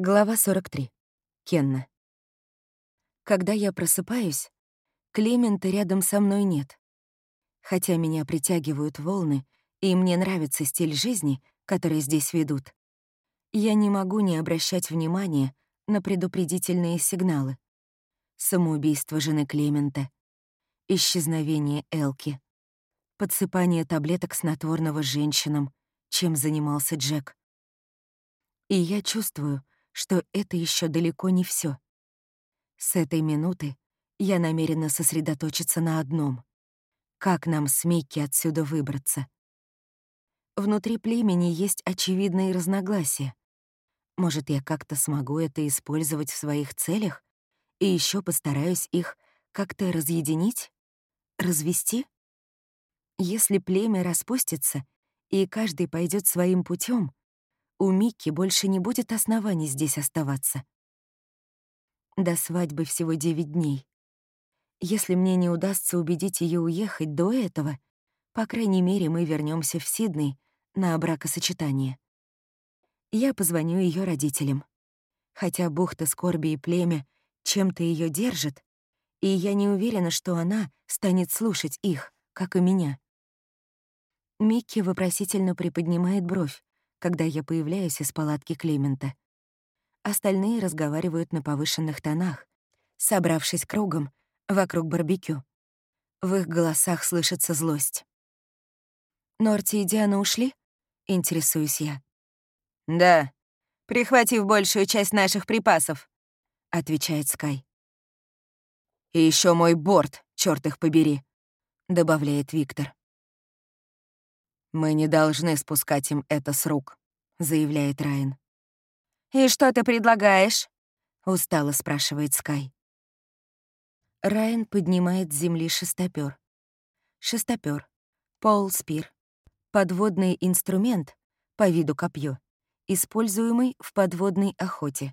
Глава 43. Кенна. Когда я просыпаюсь, Клемента рядом со мной нет. Хотя меня притягивают волны, и мне нравится стиль жизни, который здесь ведут. Я не могу не обращать внимания на предупредительные сигналы. Самоубийство жены Клемента, исчезновение Элки, подсыпание таблеток снотворного женщинам, чем занимался Джек. И я чувствую, что это еще далеко не все. С этой минуты я намерена сосредоточиться на одном — как нам с Микки отсюда выбраться. Внутри племени есть очевидные разногласия. Может, я как-то смогу это использовать в своих целях и еще постараюсь их как-то разъединить, развести? Если племя распустится, и каждый пойдет своим путем, у Микки больше не будет оснований здесь оставаться. До свадьбы всего девять дней. Если мне не удастся убедить ее уехать до этого, по крайней мере, мы вернемся в Сидней на бракосочетание. Я позвоню ее родителям. Хотя бухта скорби и племя чем-то ее держит, и я не уверена, что она станет слушать их, как и меня. Микки вопросительно приподнимает бровь, когда я появляюсь из палатки Клемента. Остальные разговаривают на повышенных тонах, собравшись кругом вокруг барбекю. В их голосах слышится злость. «Норти и Диана ушли?» — интересуюсь я. «Да, прихватив большую часть наших припасов», — отвечает Скай. «И еще мой борт, черт их побери», — добавляет Виктор. «Мы не должны спускать им это с рук», — заявляет Райан. «И что ты предлагаешь?» — устало спрашивает Скай. Райан поднимает с земли шестопёр. Шестопёр, полспир, подводный инструмент, по виду копье, используемый в подводной охоте.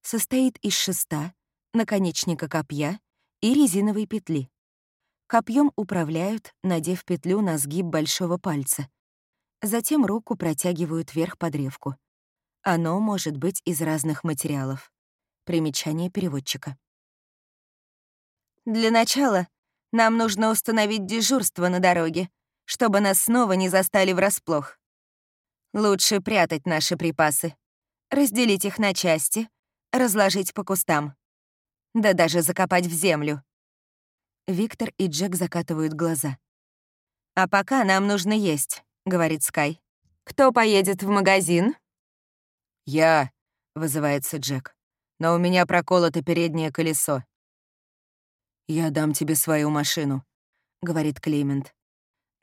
Состоит из шеста, наконечника копья и резиновой петли. Копьем управляют, надев петлю на сгиб большого пальца. Затем руку протягивают вверх по древку. Оно может быть из разных материалов. Примечание переводчика. «Для начала нам нужно установить дежурство на дороге, чтобы нас снова не застали врасплох. Лучше прятать наши припасы, разделить их на части, разложить по кустам. Да даже закопать в землю. Виктор и Джек закатывают глаза. «А пока нам нужно есть», — говорит Скай. «Кто поедет в магазин?» «Я», — вызывается Джек. «Но у меня проколото переднее колесо». «Я дам тебе свою машину», — говорит Клемент.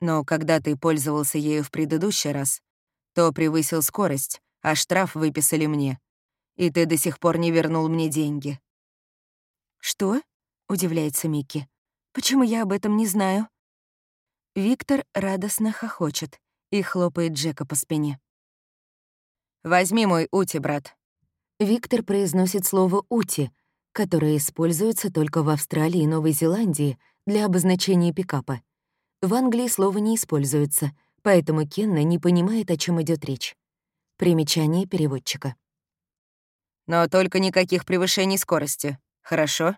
«Но когда ты пользовался ею в предыдущий раз, то превысил скорость, а штраф выписали мне. И ты до сих пор не вернул мне деньги». «Что?» — удивляется Микки. Почему я об этом не знаю?» Виктор радостно хохочет и хлопает Джека по спине. «Возьми мой ути, брат». Виктор произносит слово «ути», которое используется только в Австралии и Новой Зеландии для обозначения пикапа. В Англии слово не используется, поэтому Кенна не понимает, о чем идет речь. Примечание переводчика. «Но только никаких превышений скорости, хорошо?»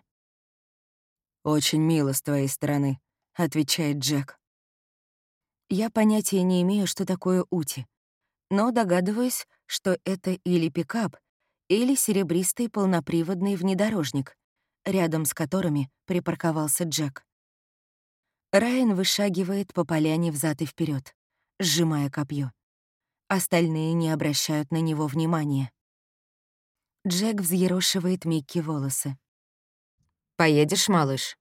«Очень мило с твоей стороны», — отвечает Джек. Я понятия не имею, что такое ути, но догадываюсь, что это или пикап, или серебристый полноприводный внедорожник, рядом с которыми припарковался Джек. Райан вышагивает по поляне взад и вперед, сжимая копье. Остальные не обращают на него внимания. Джек взъерошивает Микки волосы. «Поедешь, малыш?»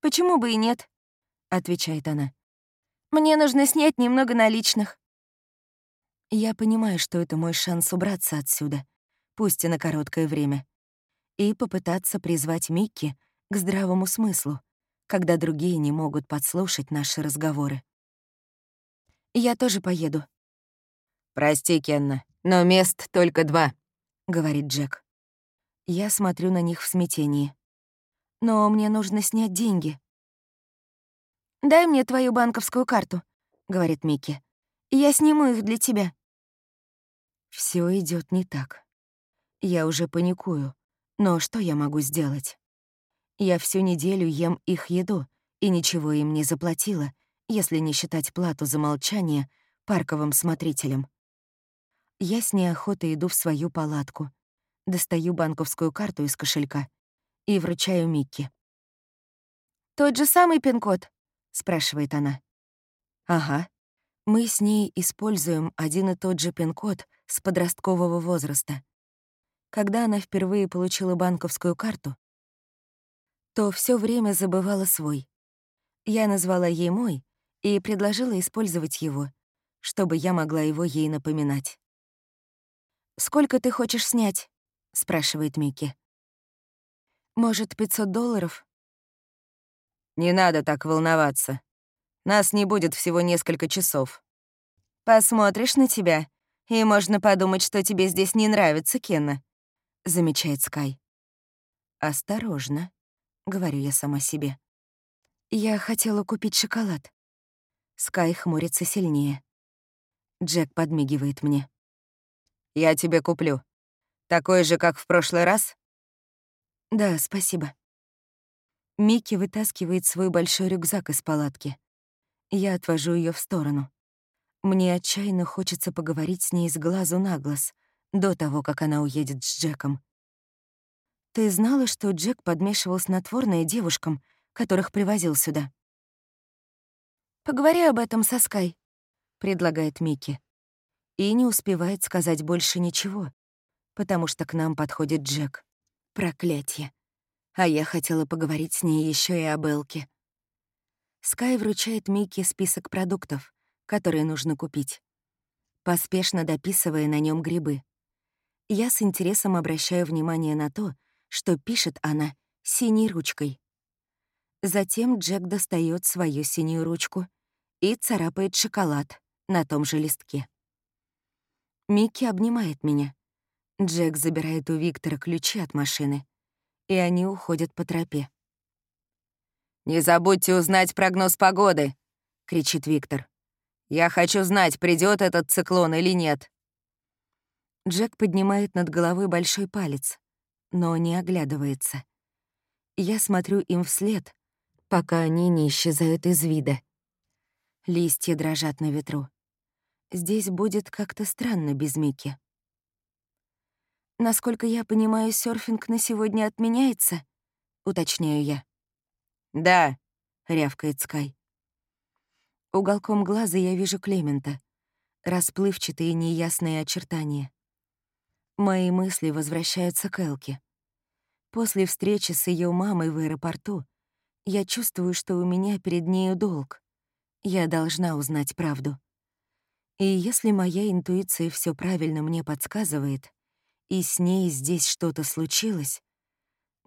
«Почему бы и нет?» — отвечает она. «Мне нужно снять немного наличных». Я понимаю, что это мой шанс убраться отсюда, пусть и на короткое время, и попытаться призвать Микки к здравому смыслу, когда другие не могут подслушать наши разговоры. «Я тоже поеду». «Прости, Кенна, но мест только два», — говорит Джек. Я смотрю на них в смятении но мне нужно снять деньги». «Дай мне твою банковскую карту», — говорит Микки. «Я сниму их для тебя». Все идет не так. Я уже паникую, но что я могу сделать? Я всю неделю ем их еду и ничего им не заплатила, если не считать плату за молчание парковым смотрителем. Я с неохотой иду в свою палатку, достаю банковскую карту из кошелька и вручаю Микки. «Тот же самый пин-код?» — спрашивает она. «Ага. Мы с ней используем один и тот же пин-код с подросткового возраста. Когда она впервые получила банковскую карту, то все время забывала свой. Я назвала ей мой и предложила использовать его, чтобы я могла его ей напоминать. «Сколько ты хочешь снять?» — спрашивает Микки. «Может, 500 долларов?» «Не надо так волноваться. Нас не будет всего несколько часов». «Посмотришь на тебя, и можно подумать, что тебе здесь не нравится, Кенна», — замечает Скай. «Осторожно», — говорю я сама себе. «Я хотела купить шоколад». Скай хмурится сильнее. Джек подмигивает мне. «Я тебе куплю. Такой же, как в прошлый раз?» «Да, спасибо». Микки вытаскивает свой большой рюкзак из палатки. Я отвожу ее в сторону. Мне отчаянно хочется поговорить с ней с глазу на глаз, до того, как она уедет с Джеком. «Ты знала, что Джек подмешивал снотворное девушкам, которых привозил сюда?» «Поговори об этом со Скай», — предлагает Микки. И не успевает сказать больше ничего, потому что к нам подходит Джек. Проклятье. А я хотела поговорить с ней еще и о Белке. Скай вручает Микки список продуктов, которые нужно купить, поспешно дописывая на нем грибы. Я с интересом обращаю внимание на то, что пишет она синей ручкой. Затем Джек достает свою синюю ручку и царапает шоколад на том же листке. Микки обнимает меня. Джек забирает у Виктора ключи от машины, и они уходят по тропе. «Не забудьте узнать прогноз погоды!» — кричит Виктор. «Я хочу знать, придет этот циклон или нет». Джек поднимает над головой большой палец, но не оглядывается. Я смотрю им вслед, пока они не исчезают из вида. Листья дрожат на ветру. Здесь будет как-то странно без Мики. «Насколько я понимаю, серфинг на сегодня отменяется?» — уточняю я. «Да», — рявкает Скай. Уголком глаза я вижу Клемента. Расплывчатые неясные очертания. Мои мысли возвращаются к Элке. После встречи с ее мамой в аэропорту я чувствую, что у меня перед нею долг. Я должна узнать правду. И если моя интуиция все правильно мне подсказывает, и с ней здесь что-то случилось,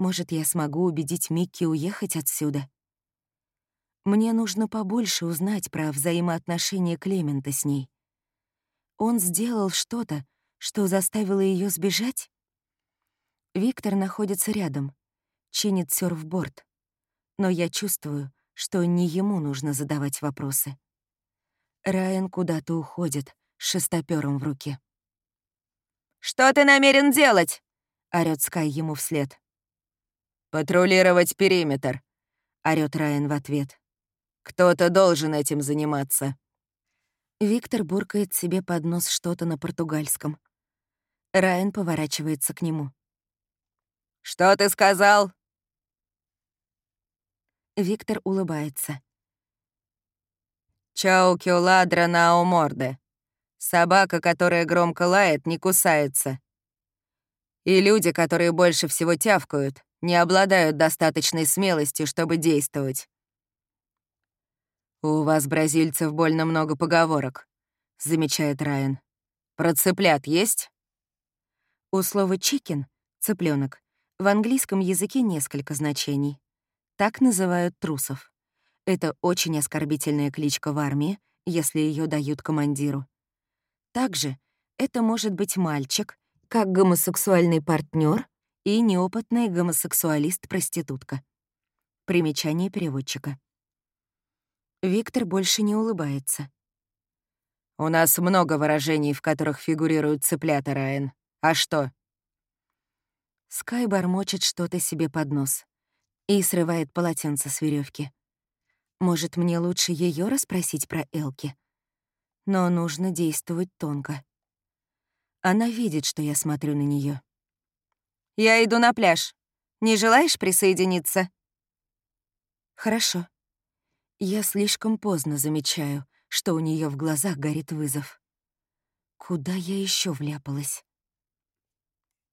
может, я смогу убедить Микки уехать отсюда? Мне нужно побольше узнать про взаимоотношения Клемента с ней. Он сделал что-то, что заставило ее сбежать? Виктор находится рядом, чинит сёрфборд. Но я чувствую, что не ему нужно задавать вопросы. Райан куда-то уходит с шестопером в руке. «Что ты намерен делать?» — орёт Скай ему вслед. «Патрулировать периметр», — орёт Райан в ответ. «Кто-то должен этим заниматься». Виктор буркает себе под нос что-то на португальском. Райан поворачивается к нему. «Что ты сказал?» Виктор улыбается. «Чаукио ладра нао морде». Собака, которая громко лает, не кусается. И люди, которые больше всего тявкают, не обладают достаточной смелостью, чтобы действовать. «У вас, бразильцев, больно много поговорок», — замечает Райан. «Про цыплят есть?» У слова «чикен» — цыпленок в английском языке несколько значений. Так называют трусов. Это очень оскорбительная кличка в армии, если ее дают командиру. Также это может быть мальчик, как гомосексуальный партнер и неопытный гомосексуалист-проститутка. Примечание переводчика. Виктор больше не улыбается. «У нас много выражений, в которых фигурируют цыплята, Райан. А что?» Скай бормочет что-то себе под нос и срывает полотенце с веревки. Может, мне лучше ее расспросить про Элки? Но нужно действовать тонко. Она видит, что я смотрю на нее. «Я иду на пляж. Не желаешь присоединиться?» «Хорошо». Я слишком поздно замечаю, что у нее в глазах горит вызов. Куда я еще вляпалась?